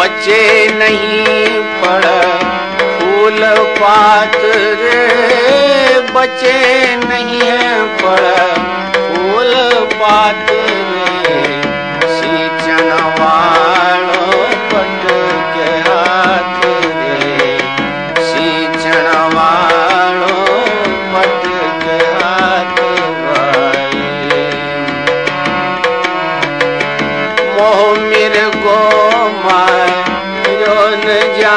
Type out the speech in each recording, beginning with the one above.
बचे नहीं पड़। फूल पात रे बचे है पड़। फूल पात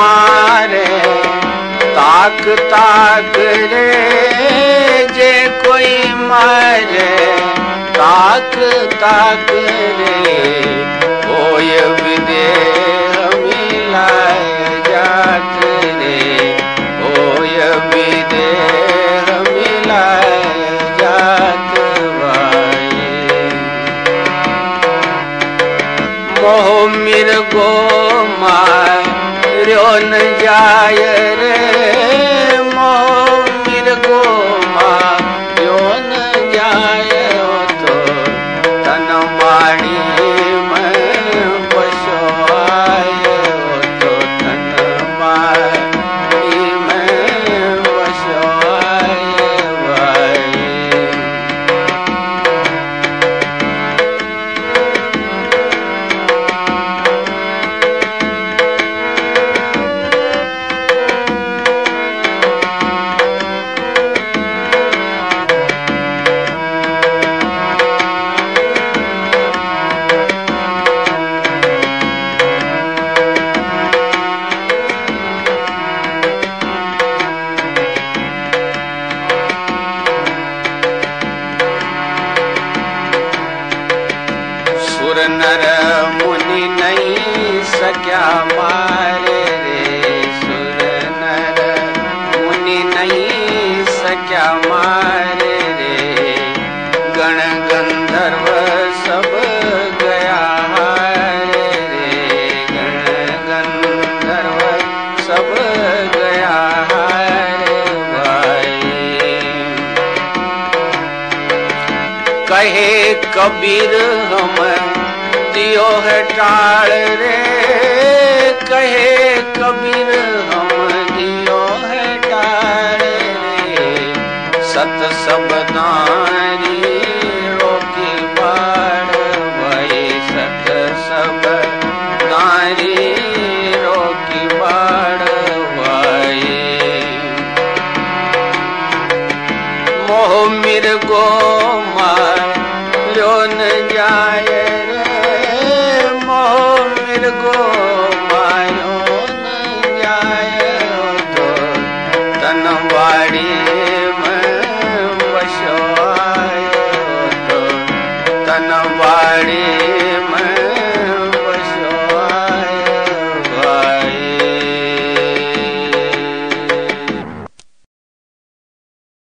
मारे। ताक ताक रे, जे कोई मारे। ताक ताक रे होय विदेह मिलाय जात रे। होय विदेह मिलाय जात भाई मोह मिर्गो मार्यो न जाय रे? नर मुनि नहीं सक्या मारे रे सुर नर मुनि नहीं सक्या मारे रे। गण गंधर्व सब गया हारे रे। गण गंधर्व सब गया हारे भाई। कहे कबीर हम ओह टाल रे कहे कबीर हम दियो है टाल रे सत सब दानी रोकी बार भई सत सब दानी रोकी बार भई मोह मिर्गो